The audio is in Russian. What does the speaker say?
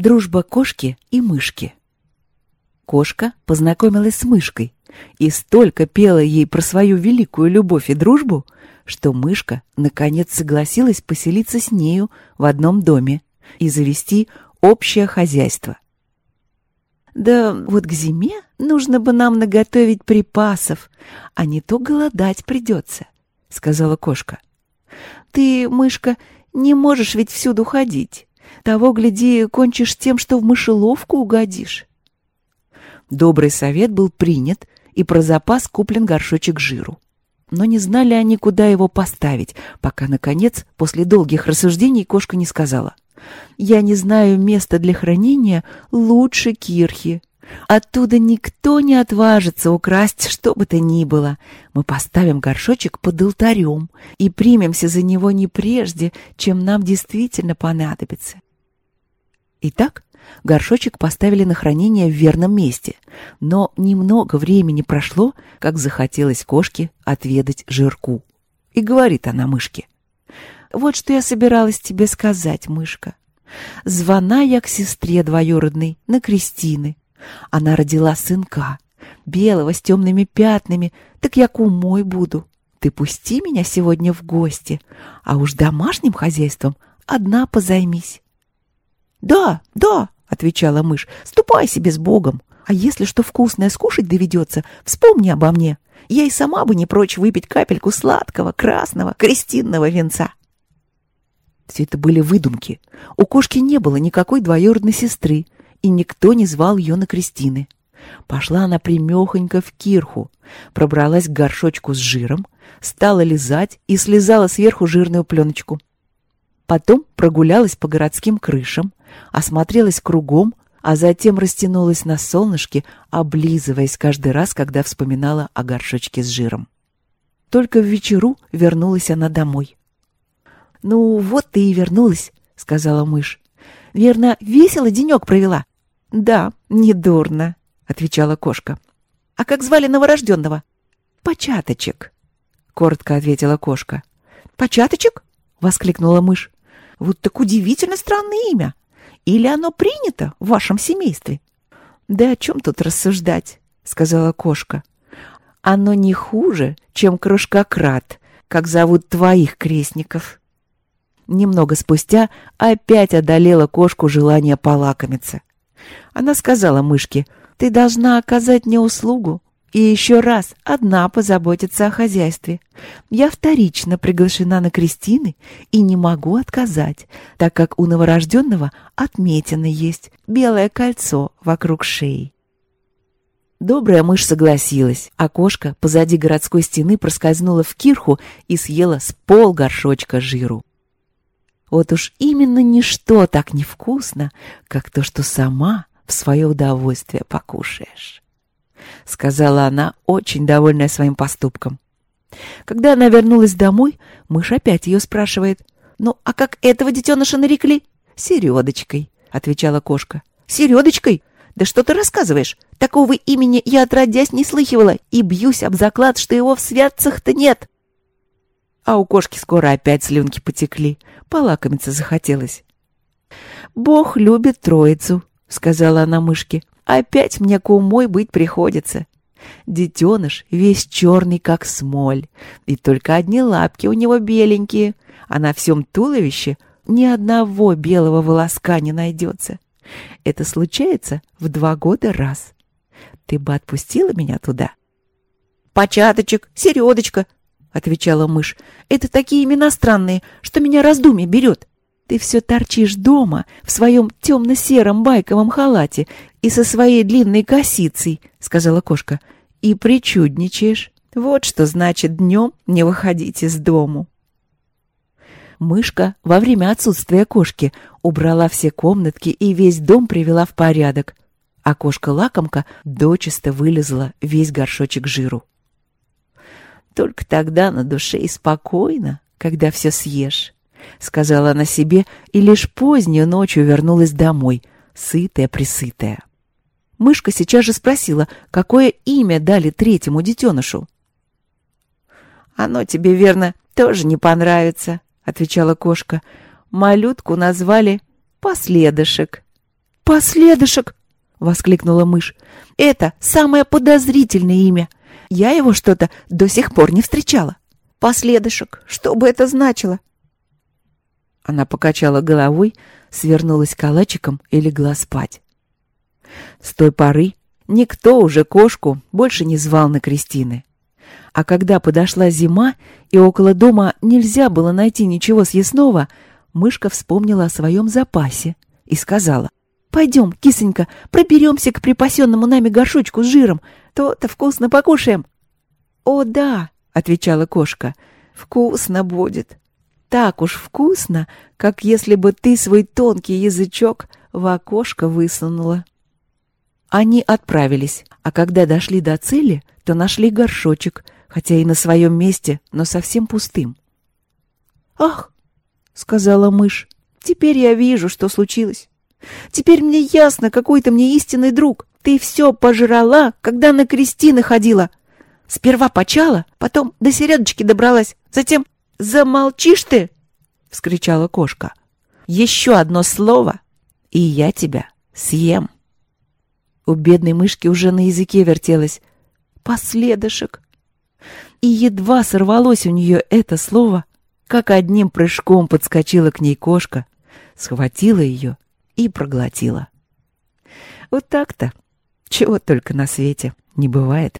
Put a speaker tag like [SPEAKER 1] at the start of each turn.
[SPEAKER 1] Дружба кошки и мышки. Кошка познакомилась с мышкой и столько пела ей про свою великую любовь и дружбу, что мышка наконец согласилась поселиться с нею в одном доме и завести общее хозяйство. «Да вот к зиме нужно бы нам наготовить припасов, а не то голодать придется», — сказала кошка. «Ты, мышка, не можешь ведь всюду ходить. Того, гляди, кончишь тем, что в мышеловку угодишь». Добрый совет был принят, и про запас куплен горшочек жиру. Но не знали они, куда его поставить, пока, наконец, после долгих рассуждений кошка не сказала. «Я не знаю места для хранения лучше кирхи. Оттуда никто не отважится украсть что бы то ни было. Мы поставим горшочек под алтарем и примемся за него не прежде, чем нам действительно понадобится». Итак, горшочек поставили на хранение в верном месте, но немного времени прошло, как захотелось кошке отведать жирку. И говорит она мышке. «Вот что я собиралась тебе сказать, мышка. Звона я к сестре двоюродной, на Кристины. Она родила сынка, белого с темными пятнами, так я кумой буду. Ты пусти меня сегодня в гости, а уж домашним хозяйством одна позаймись». «Да, да», — отвечала мышь, — «ступай себе с Богом. А если что вкусное скушать доведется, вспомни обо мне. Я и сама бы не прочь выпить капельку сладкого, красного, крестинного венца». Все это были выдумки. У кошки не было никакой двоюродной сестры, и никто не звал ее на крестины. Пошла она примехонько в кирху, пробралась к горшочку с жиром, стала лизать и слезала сверху жирную пленочку. Потом прогулялась по городским крышам, осмотрелась кругом, а затем растянулась на солнышке, облизываясь каждый раз, когда вспоминала о горшочке с жиром. Только в вечеру вернулась она домой. «Ну, вот ты и вернулась», — сказала мышь. «Верно, весело денек провела?» «Да, недурно», — отвечала кошка. «А как звали новорожденного?» «Початочек», — коротко ответила кошка. «Початочек?» — воскликнула мышь. Вот так удивительно странное имя. Или оно принято в вашем семействе? Да о чем тут рассуждать, сказала кошка. Оно не хуже, чем крошкократ, как зовут твоих крестников. Немного спустя опять одолела кошку желание полакомиться. Она сказала мышке, «Ты должна оказать мне услугу и еще раз одна позаботиться о хозяйстве. Я вторично приглашена на крестины и не могу отказать, так как у новорожденного отметина есть белое кольцо вокруг шеи. Добрая мышь согласилась, а кошка позади городской стены проскользнула в кирху и съела с пол горшочка жиру. Вот уж именно ничто так невкусно, как то, что сама в свое удовольствие покушаешь. — сказала она, очень довольная своим поступком. Когда она вернулась домой, мышь опять ее спрашивает. «Ну, а как этого детеныша нарекли?» «Середочкой», — отвечала кошка. «Середочкой? Да что ты рассказываешь? Такого имени я отродясь не слыхивала и бьюсь об заклад, что его в святцах-то нет». А у кошки скоро опять слюнки потекли. Полакомиться захотелось. «Бог любит троицу», — сказала она мышке. Опять мне кумой быть приходится. Детеныш весь черный, как смоль, и только одни лапки у него беленькие, а на всем туловище ни одного белого волоска не найдется. Это случается в два года раз. Ты бы отпустила меня туда? «Початочек, середочка», — отвечала мышь. «Это такие имена странные, что меня раздумье берет. Ты все торчишь дома в своем темно-сером байковом халате и со своей длинной косицей, — сказала кошка, — и причудничаешь. Вот что значит днем не выходить из дому. Мышка во время отсутствия кошки убрала все комнатки и весь дом привела в порядок, а кошка-лакомка дочисто вылезла весь горшочек жиру. Только тогда на душе и спокойно, когда все съешь. — сказала она себе, и лишь позднюю ночью вернулась домой, сытая-присытая. Мышка сейчас же спросила, какое имя дали третьему детенышу. «Оно тебе, верно, тоже не понравится», — отвечала кошка. «Малютку назвали Последышек». «Последышек!» — воскликнула мышь. «Это самое подозрительное имя. Я его что-то до сих пор не встречала. Последышек, что бы это значило?» Она покачала головой, свернулась калачиком и легла спать. С той поры никто уже кошку больше не звал на крестины. А когда подошла зима, и около дома нельзя было найти ничего съестного, мышка вспомнила о своем запасе и сказала, «Пойдем, кисонька, проберемся к припасенному нами горшочку с жиром, то-то вкусно покушаем». «О, да», — отвечала кошка, — «вкусно будет. Так уж вкусно, как если бы ты свой тонкий язычок в окошко высунула». Они отправились, а когда дошли до цели, то нашли горшочек, хотя и на своем месте, но совсем пустым. «Ах!» — сказала мышь. «Теперь я вижу, что случилось. Теперь мне ясно, какой ты мне истинный друг. Ты все пожрала, когда на крестины ходила. Сперва почала, потом до середочки добралась, затем... Замолчишь ты!» — вскричала кошка. «Еще одно слово, и я тебя съем». У бедной мышки уже на языке вертелось «последышек». И едва сорвалось у нее это слово, как одним прыжком подскочила к ней кошка, схватила ее и проглотила. Вот так-то. Чего только на свете не бывает.